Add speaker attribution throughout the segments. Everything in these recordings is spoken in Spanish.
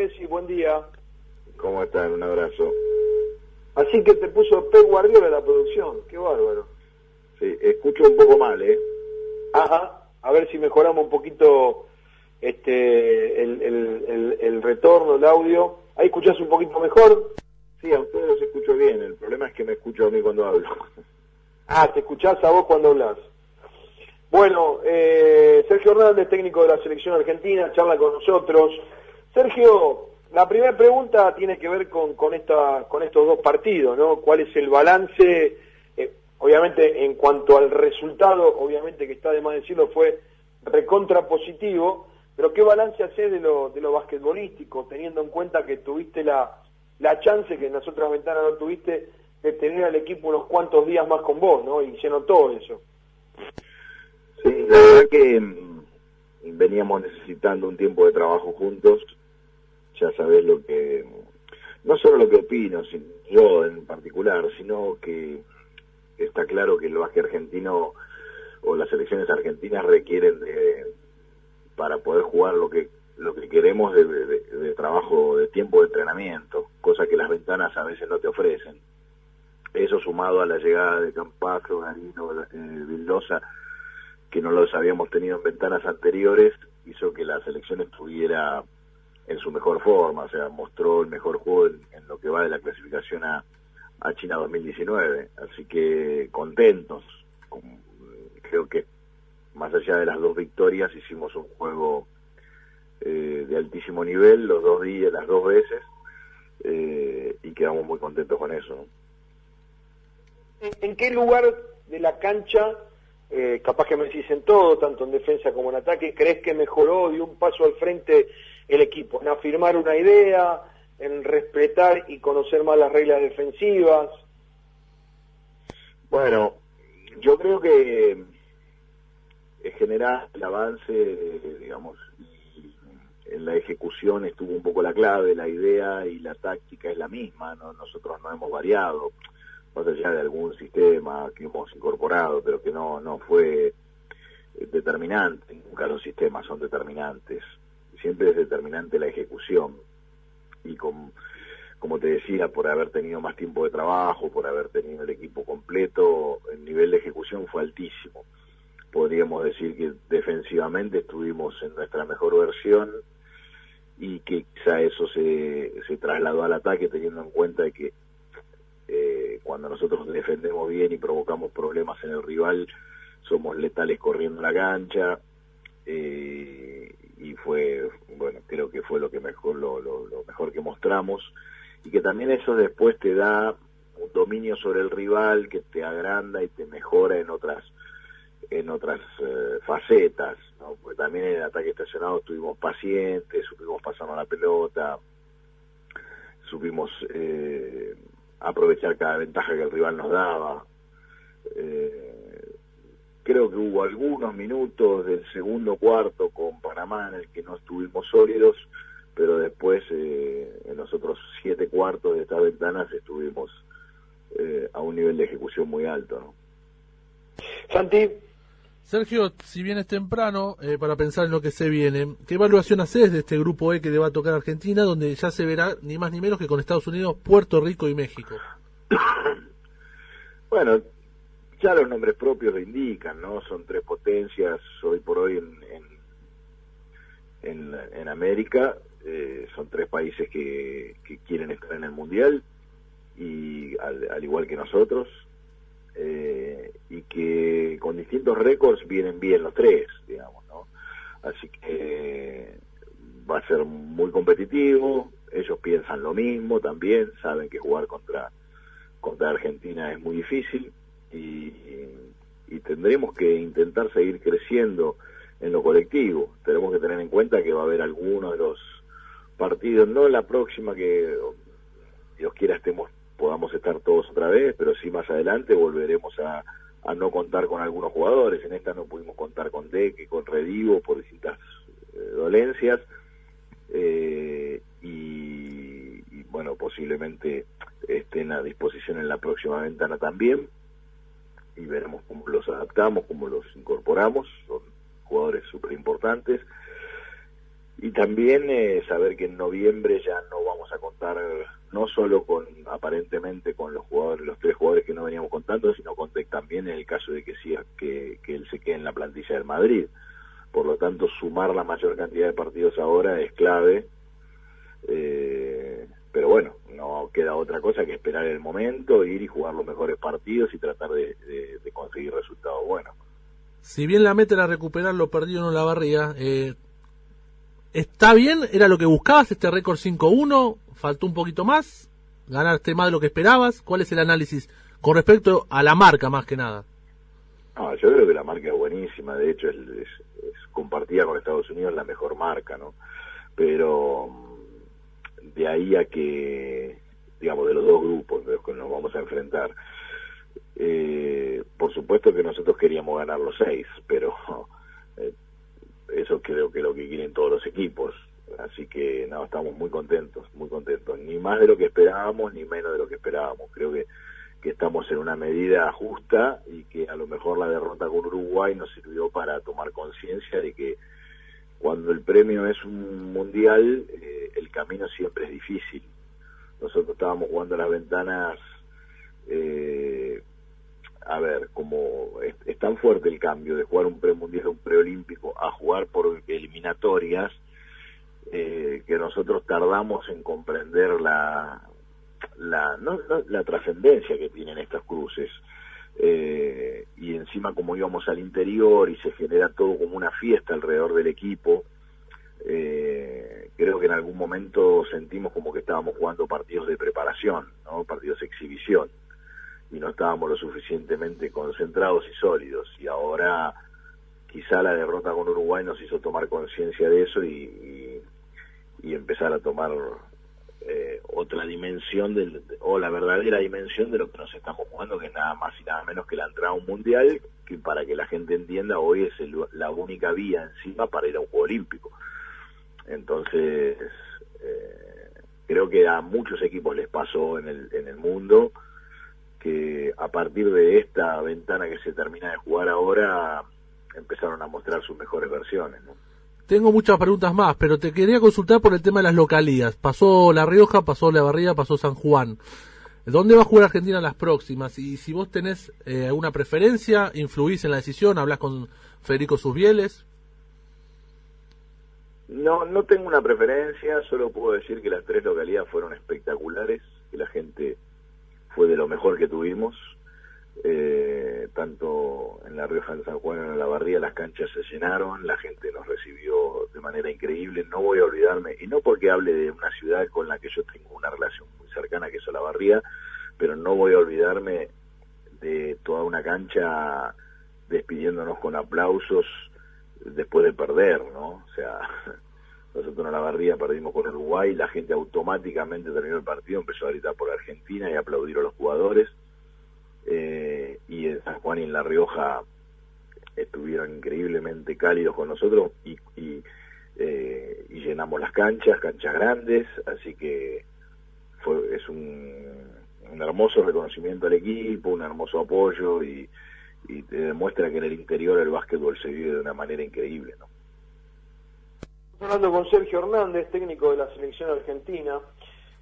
Speaker 1: Gesi, buen día.
Speaker 2: ¿Cómo están? Un abrazo.
Speaker 1: Así que te puso Pep Guardiola la producción, qué bárbaro.
Speaker 2: Sí, escucho un poco mal, ¿eh?
Speaker 1: Ajá, a ver si mejoramos un poquito este el, el, el, retorno, el audio. ¿Ahí escuchás un poquito mejor?
Speaker 2: Sí, a ustedes los escucho bien, el problema es que me escucho a mí cuando hablo.
Speaker 1: Ah, te escuchás a vos cuando hablas. Bueno, eh, Sergio Hernández, técnico de la selección argentina, charla con nosotros. Sergio, la primera pregunta tiene que ver con, con, esta, con estos dos partidos, ¿no? ¿Cuál es el balance? Eh, obviamente, en cuanto al resultado, obviamente que está de más decirlo, fue recontra positivo, pero ¿qué balance haces de lo, de lo basquetbolístico, teniendo en cuenta que tuviste la, la chance, que en las otras ventanas no tuviste, de tener al equipo unos cuantos días más con vos, ¿no? Y se notó eso.
Speaker 2: Sí, la verdad que mm, veníamos necesitando un tiempo de trabajo juntos. Ya sabés lo que, no solo lo que opino, yo en particular, sino que está claro que el básquet argentino o las selecciones argentinas requieren de, para poder jugar lo que lo que queremos de, de, trabajo de tiempo de entrenamiento, cosa que las ventanas a veces no te ofrecen. Eso sumado a la llegada de Campazo, Garino, eh, Vildosa, que no los habíamos tenido en ventanas anteriores, hizo que la selección estuviera en su mejor forma, o sea, mostró el mejor juego en, lo que va de la clasificación a, a China 2019. Así que contentos. Creo que más allá de las dos victorias hicimos un juego eh, de altísimo nivel los dos días, las dos veces, eh, y quedamos muy contentos con eso.
Speaker 1: ¿En qué lugar de la cancha eh, capaz que me decís en todo, tanto en defensa como en ataque, ¿crees que mejoró, dio un paso al frente el equipo? En afirmar una idea, en respetar y conocer más las reglas defensivas.
Speaker 2: Bueno, yo creo que en general el avance, digamos, en la ejecución estuvo un poco la clave, la idea y la táctica es la misma, ¿no? nosotros no hemos variado más allá de algún sistema que hemos incorporado, pero que no, no fue determinante. Nunca los sistemas son determinantes. Siempre es determinante la ejecución. Y como te decía, por haber tenido más tiempo de trabajo, por haber tenido el equipo completo, el nivel de ejecución fue altísimo. Podríamos decir que defensivamente estuvimos en nuestra mejor versión y que quizá eso se, se trasladó al ataque teniendo en cuenta de que eh, cuando nosotros defendemos bien y provocamos problemas en el rival, somos letales corriendo la cancha. Eh, y fue, bueno, creo que fue lo que mejor, lo, mejor que mostramos. Y que también eso después te da un dominio sobre el rival que te agranda y te mejora en otras en otras eh, facetas, ¿no? Porque también en el ataque estacionado estuvimos pacientes, supimos pasarnos la pelota, supimos eh, aprovechar cada ventaja que el rival nos daba. Eh, creo que hubo algunos minutos del segundo cuarto con Panamá en el que no estuvimos sólidos, pero después eh, en los otros siete cuartos de estas ventanas estuvimos eh, a un nivel de ejecución muy alto. ¿no?
Speaker 1: Santi.
Speaker 3: Sergio, si bien es temprano para pensar en lo que se viene, ¿qué evaluación haces de este grupo E que le va a tocar a Argentina, donde ya se verá ni más ni menos que con Estados Unidos, Puerto Rico y México?
Speaker 2: bueno, ya los nombres propios lo indican, ¿no? Son tres potencias hoy por hoy en, en, en, América, eh, son tres países que, que, quieren estar en el Mundial, y al, igual que nosotros, eh, y que con distintos récords vienen bien los tres, digamos, ¿no? Así que va a ser muy competitivo, ellos piensan lo mismo también, saben que jugar contra contra Argentina es muy difícil y, tendremos que intentar seguir creciendo en lo colectivo. Tenemos que tener en cuenta que va a haber algunos de los partidos, no la próxima que Dios quiera estemos podamos estar todos otra vez, pero sí más adelante volveremos a, no contar con algunos jugadores. En esta no pudimos contar con Deque, con Redivo por distintas eh, dolencias. Eh, y, y, bueno, posiblemente estén a disposición en la próxima ventana también y veremos cómo los adaptamos, cómo los incorporamos, son jugadores súper importantes y también eh, saber que en noviembre ya no vamos a contar no solo con aparentemente con los jugadores los tres jugadores que no veníamos contando sino con también en el caso de que siga que, él se quede en la plantilla del Madrid. Por lo tanto sumar la mayor cantidad de partidos ahora es clave eh, pero bueno no queda otra cosa que esperar el momento ir y jugar los mejores partidos y tratar de, de, conseguir resultados buenos
Speaker 3: si bien la meta era recuperar lo perdido en la barría eh, ¿Está bien? ¿Era lo que buscabas este récord 5-1? ¿Faltó un poquito más? ¿Ganaste más de lo que esperabas? ¿Cuál es el análisis con respecto a la marca más que nada?
Speaker 2: Ah, yo creo que la marca es buenísima, de hecho es, compartida con Estados Unidos la mejor marca, ¿no? Pero de ahí a que, digamos, de los dos grupos de los que nos vamos a enfrentar, eh, por supuesto que nosotros queríamos ganar los seis, pero eh, eso creo que es lo que quieren todos los equipos. Así que no, estamos muy contentos, muy contentos. Ni más de lo que esperábamos, ni menos de lo que esperábamos. Creo que, que estamos en una medida justa y que a lo mejor la derrota con Uruguay nos sirvió para tomar conciencia de que cuando el premio es un mundial, eh, el camino siempre es difícil. Nosotros estábamos jugando las ventanas eh, a ver, como es, tan fuerte el cambio de jugar un premundial, un preolímpico, a jugar por eliminatorias, eh, que nosotros tardamos en comprender la, la, no, la trascendencia que tienen estas cruces. Eh, y encima como íbamos al interior y se genera todo como una fiesta alrededor del equipo, eh, creo que en algún momento sentimos como que estábamos jugando partidos de preparación, ¿no? partidos de exhibición y no estábamos lo suficientemente concentrados y sólidos. Y ahora quizá la derrota con Uruguay nos hizo tomar conciencia de eso y, y, empezar a tomar eh, otra dimensión del, o la verdadera dimensión de lo que nos estamos jugando, que es nada más y nada menos que la entrada a un mundial, que para que la gente entienda, hoy es la única vía encima para ir a un juego olímpico. Entonces, eh, creo que a muchos equipos les pasó en el, en el mundo que a partir de esta ventana que se termina de jugar ahora empezaron a mostrar sus mejores versiones.
Speaker 3: Tengo muchas preguntas más, pero te quería consultar por el tema de las localías. Pasó La Rioja, pasó La Barriga, pasó San Juan. ¿Dónde va a jugar Argentina las próximas? Y si vos tenés eh, alguna preferencia, influís en la decisión, hablas con Federico Susbieles.
Speaker 2: No, no tengo una preferencia, solo puedo decir que las tres localidades fueron espectaculares, que la gente fue de lo mejor que tuvimos. Eh, tanto en La Rioja, en San Juan, en La Barría, las canchas se llenaron, la gente nos recibió de manera increíble. No voy a olvidarme, y no porque hable de una ciudad con la que yo tengo una relación muy cercana, que es La Barría, pero no voy a olvidarme de toda una cancha despidiéndonos con aplausos después de perder, ¿no? O sea, nosotros en la barría perdimos con Uruguay, la gente automáticamente terminó el partido, empezó a gritar por Argentina y a aplaudir a los jugadores. Eh, y en San Juan y en La Rioja estuvieron increíblemente cálidos con nosotros y, eh, y, llenamos las canchas, canchas grandes, así que fue, es un, un hermoso reconocimiento al equipo, un hermoso apoyo y, y te demuestra que en el interior el básquetbol se vive de una manera increíble, ¿no?
Speaker 1: hablando con Sergio Hernández, técnico de la selección argentina.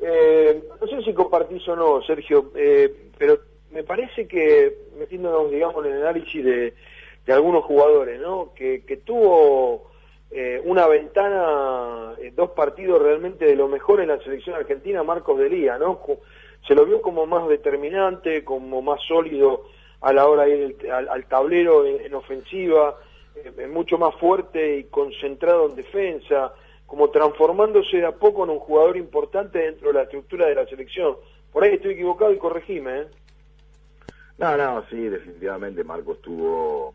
Speaker 1: Eh, no sé si compartís o no, Sergio, eh, pero me parece que, metiéndonos, digamos, en el análisis de, algunos jugadores, ¿no? Que, tuvo eh, una ventana, dos partidos realmente de lo mejor en la selección argentina, Marcos Delía, ¿no? Se lo vio como más determinante, como más sólido a la hora de ir al, tablero en ofensiva, eh, mucho más fuerte y concentrado en defensa, como transformándose de a poco en un jugador importante dentro de la estructura de la selección. Por ahí estoy equivocado y corregime. ¿eh?
Speaker 2: No, no, sí, definitivamente Marcos tuvo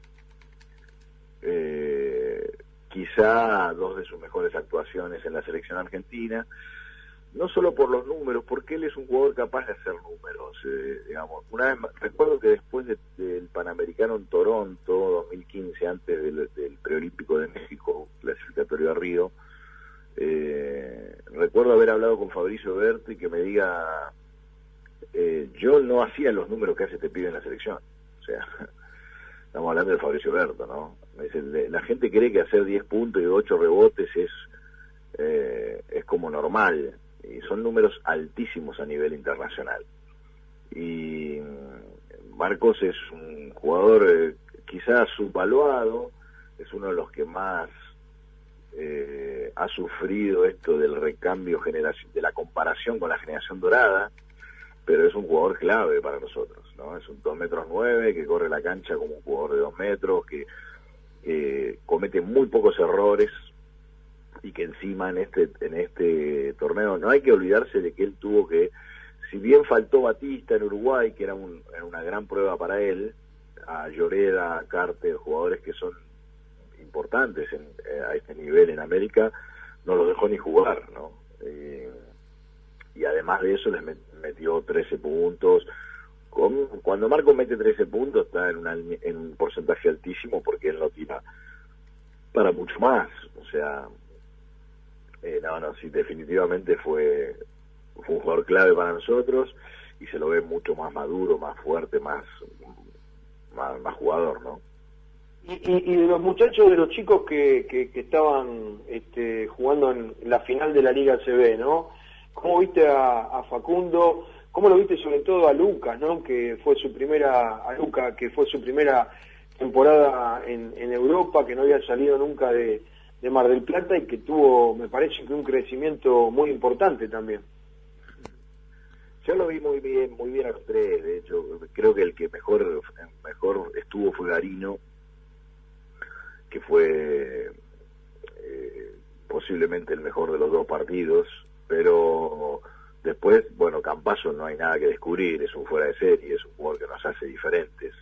Speaker 2: eh, quizá dos de sus mejores actuaciones en la selección argentina no solo por los números, porque él es un jugador capaz de hacer números. Eh, digamos, una vez recuerdo que después del Panamericano en Toronto, 2015, antes del, preolímpico de México, clasificatorio a Río, eh, recuerdo haber hablado con Fabricio Berti que me diga, eh, yo no hacía los números que hace este pibe en la selección. O sea, estamos hablando de Fabricio Berto, ¿no? La gente cree que hacer 10 puntos y 8 rebotes es eh, es como normal y son números altísimos a nivel internacional. Y mm, Marcos es un jugador eh, quizás subvaluado, es uno de los que más eh, ha sufrido esto del recambio generación, de la comparación con la generación dorada, pero es un jugador clave para nosotros, ¿no? Es un 2 metros 9 que corre la cancha como un jugador de 2 metros, que comete muy pocos errores y que encima en este, en este torneo no hay que olvidarse de que él tuvo que, si bien faltó Batista en Uruguay, que era, una gran prueba para él, a Lloreda, a Carter, jugadores que son importantes en, eh, a este nivel en América, no los dejó ni jugar, ¿no? Eh, además de eso les metió 13 puntos. cuando Marco mete 13 puntos está en, en un porcentaje altísimo porque él no tira para mucho más. O sea, eh, no, no, sí, definitivamente fue, un jugador clave para nosotros y se lo ve mucho más maduro, más fuerte, más, más, jugador, ¿no?
Speaker 1: Y, y, de los muchachos, de los chicos que, que, estaban este, jugando en la final de la Liga CB, ¿no? ¿Cómo viste a, Facundo? ¿Cómo lo viste sobre todo a Lucas, ¿no? Que fue su primera, a Luca, que fue su primera temporada en, Europa, que no había salido nunca de, de Mar del Plata y que tuvo, me parece que un crecimiento muy importante también.
Speaker 2: Yo lo vi muy bien, muy bien a los tres, de hecho, creo que el que mejor, mejor estuvo fue Garino, que fue eh, posiblemente el mejor de los dos partidos, pero después, bueno, Campaso no hay nada que descubrir, es un fuera de serie, es un jugador que nos hace diferentes,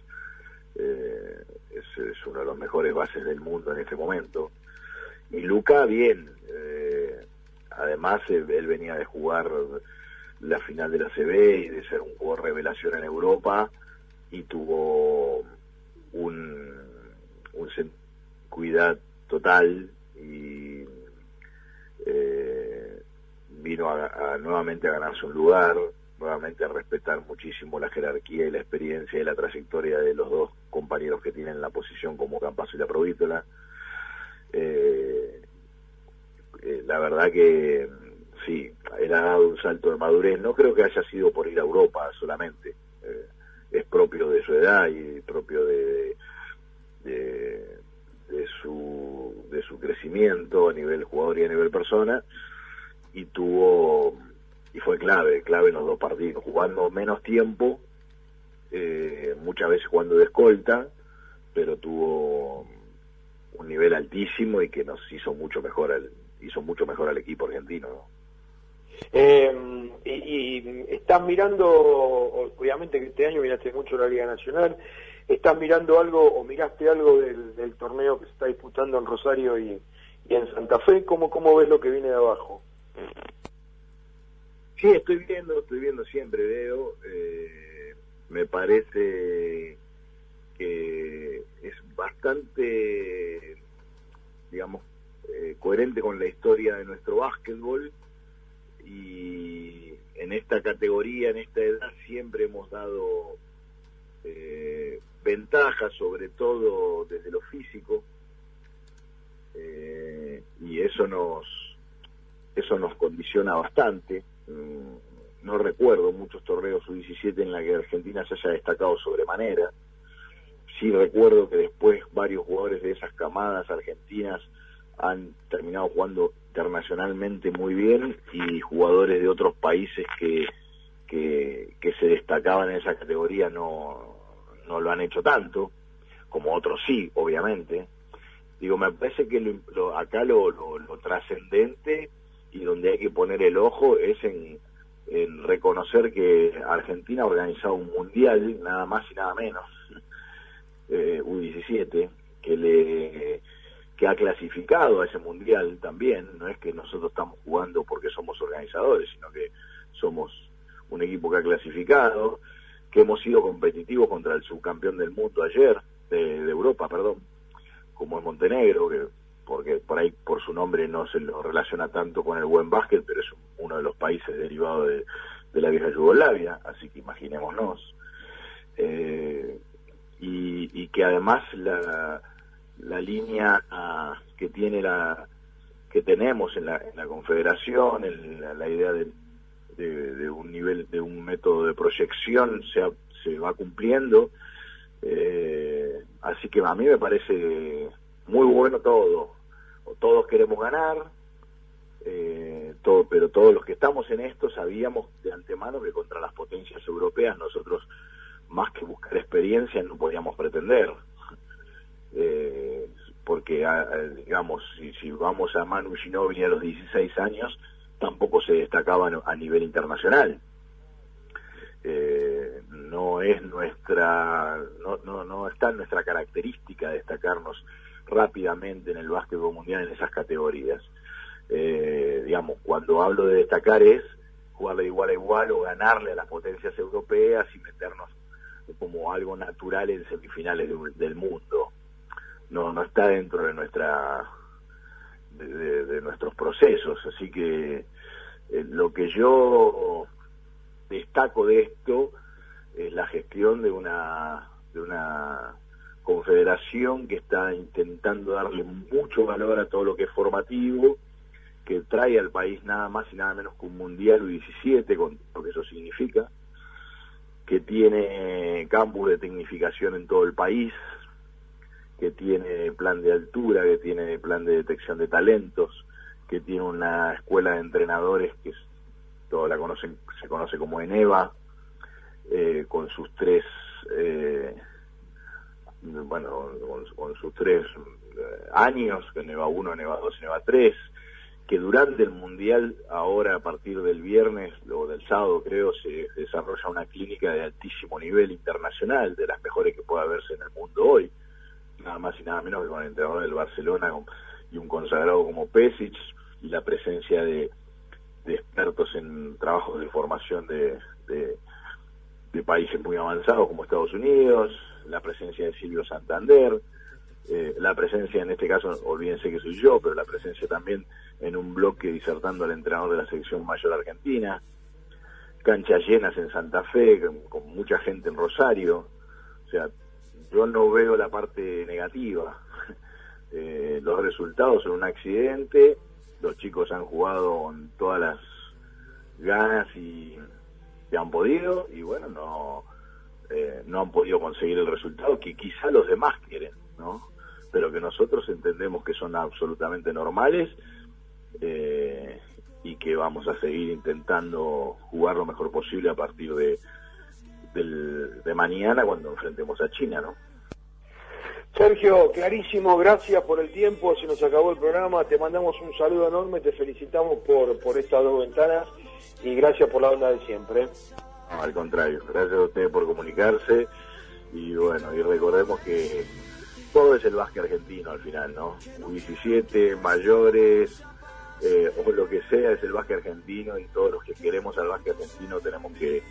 Speaker 2: eh, es, uno de los mejores bases del mundo en este momento y Luca bien. Eh, además, él, venía de jugar la final de la CB y de ser un jugador revelación en Europa y tuvo un, un cuidado total y vino a, nuevamente a ganarse un lugar, nuevamente a respetar muchísimo la jerarquía y la experiencia y la trayectoria de los dos compañeros que tienen la posición como Campazo y la Provítola. Eh, eh, la verdad que sí, él ha dado un salto de madurez. No creo que haya sido por ir a Europa solamente. Eh, es propio de su edad y propio de, su, de su crecimiento a nivel jugador y a nivel persona. Y tuvo, clave, clave en los dos partidos, jugando menos tiempo, muchas veces jugando de escolta, pero tuvo un nivel altísimo y que nos hizo mucho mejor al, hizo mucho mejor al equipo argentino.
Speaker 1: Eh, y, estás mirando, obviamente que este año miraste mucho la Liga Nacional, ¿estás mirando algo o miraste algo del, torneo que se está disputando en Rosario y, en Santa Fe? ¿Cómo, ¿Cómo ves lo que viene de abajo?
Speaker 2: Sí, estoy viendo, estoy viendo siempre, veo. Eh, me parece que es bastante, digamos, eh, coherente con la historia de nuestro básquetbol y en esta categoría, en esta edad, siempre hemos dado eh, ventajas, sobre todo desde lo físico, eh, y eso nos eso nos condiciona bastante. No recuerdo muchos torneos sub-17 en la que Argentina se haya destacado sobremanera sí recuerdo que después varios jugadores de esas camadas argentinas han terminado jugando internacionalmente muy bien y jugadores de otros países que, que, se destacaban en esa categoría no, no lo han hecho tanto, como otros sí, obviamente. Digo, me parece que lo, acá lo, lo, trascendente y donde hay que poner el ojo es en, en reconocer que Argentina ha organizado un mundial, nada más y nada menos, eh, U17 que le que ha clasificado a ese mundial también, no es que nosotros estamos jugando porque somos organizadores, sino que somos un equipo que ha clasificado, que hemos sido competitivos contra el subcampeón del mundo ayer, de, Europa, perdón, como es Montenegro, que porque por ahí por su nombre no se lo relaciona tanto con el buen básquet, pero es uno de los países derivados de, la vieja Yugoslavia, así que imaginémonos. Eh, y, que además la, la línea ah, que tiene la que tenemos en la, confederación, en la, idea de, de, un nivel, de un método de proyección se, se va cumpliendo. Eh, así que a mí me parece muy bueno todo. Todos queremos ganar, eh, todo, pero todos los que estamos en esto sabíamos de antemano que contra las potencias europeas nosotros, más que buscar experiencia, no podíamos pretender. Eh, porque, digamos, si, si, vamos a Manu Ginóbili a los 16 años, tampoco se destacaba a nivel internacional. Eh, no es nuestra, no, no, no está en nuestra característica destacarnos rápidamente en el básquetbol mundial en esas categorías. Eh, digamos, cuando hablo de destacar es jugarle de igual a igual o ganarle a las potencias europeas y meternos como algo natural en semifinales del mundo. No, no está dentro de nuestra de, nuestros procesos, así que eh, lo que yo destaco de esto es la gestión de una de una confederación que está intentando darle mucho valor a todo lo que es formativo, que trae al país nada más y nada menos que un Mundial U17, con lo que eso significa, que tiene campus de tecnificación en todo el país, que tiene plan de altura, que tiene plan de detección de talentos, que tiene una escuela de entrenadores que todos la conocen, se conoce como ENEVA, eh, con sus tres eh, bueno, con, sus tres eh, años, que NEVA 1, NEVA 2 y NEVA 3, que durante el Mundial, ahora a partir del viernes o del sábado creo, se desarrolla una clínica de altísimo nivel internacional, de las mejores que pueda verse en el mundo hoy, nada más y nada menos que con el entrenador del Barcelona y un consagrado como Pesic, y la presencia de, expertos en trabajos de formación de, de países muy avanzados como Estados Unidos, la presencia de Silvio Santander, eh, la presencia, en este caso, olvídense que soy yo, pero la presencia también en un bloque disertando al entrenador de la selección mayor argentina, canchas llenas en Santa Fe, con, mucha gente en Rosario, o sea, yo no veo la parte negativa. Eh, los resultados son un accidente, los chicos han jugado con todas las ganas y han podido y bueno, no eh, no han podido conseguir el resultado que quizá los demás quieren, ¿no? Pero que nosotros entendemos que son absolutamente normales eh, y que vamos a seguir intentando jugar lo mejor posible a partir de, de mañana cuando enfrentemos a China, ¿no?
Speaker 1: Sergio, clarísimo, gracias por el tiempo, se nos acabó el programa, te mandamos un saludo enorme, te felicitamos por, por estas dos ventanas y gracias por la onda de siempre
Speaker 2: al contrario, gracias a ustedes por comunicarse y bueno, y recordemos que todo es el básquet argentino al final, ¿no? 17 mayores, eh, o lo que sea, es el básquet argentino y todos los que queremos al básquet argentino tenemos que,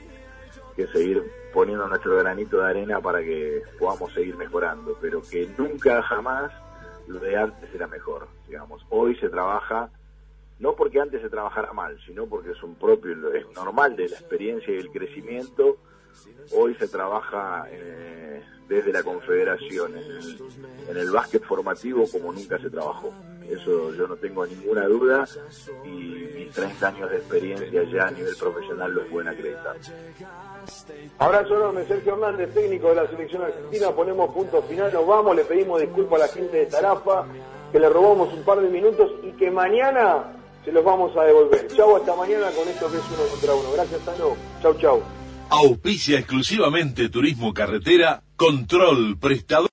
Speaker 2: que seguir poniendo nuestro granito de arena para que podamos seguir mejorando, pero que nunca jamás lo de antes era mejor, digamos. Hoy se trabaja no porque antes se trabajara mal, sino porque es un propio, normal de la experiencia y el crecimiento. Hoy se trabaja eh, desde la Confederación en el, básquet formativo como nunca se trabajó. Eso yo no tengo ninguna duda y mis 30 años de experiencia ya a nivel profesional lo pueden acreditar.
Speaker 1: Abrazo enorme, Sergio Hernández, técnico de la selección argentina. Ponemos punto final, nos vamos, le pedimos disculpas a la gente de Tarafa, que le robamos un par de minutos y que mañana se los vamos a devolver. Chau, hasta mañana con esto que es uno contra uno. Gracias, Tano. Chau, chau.
Speaker 4: Auspicia exclusivamente Turismo Carretera, Control Prestador.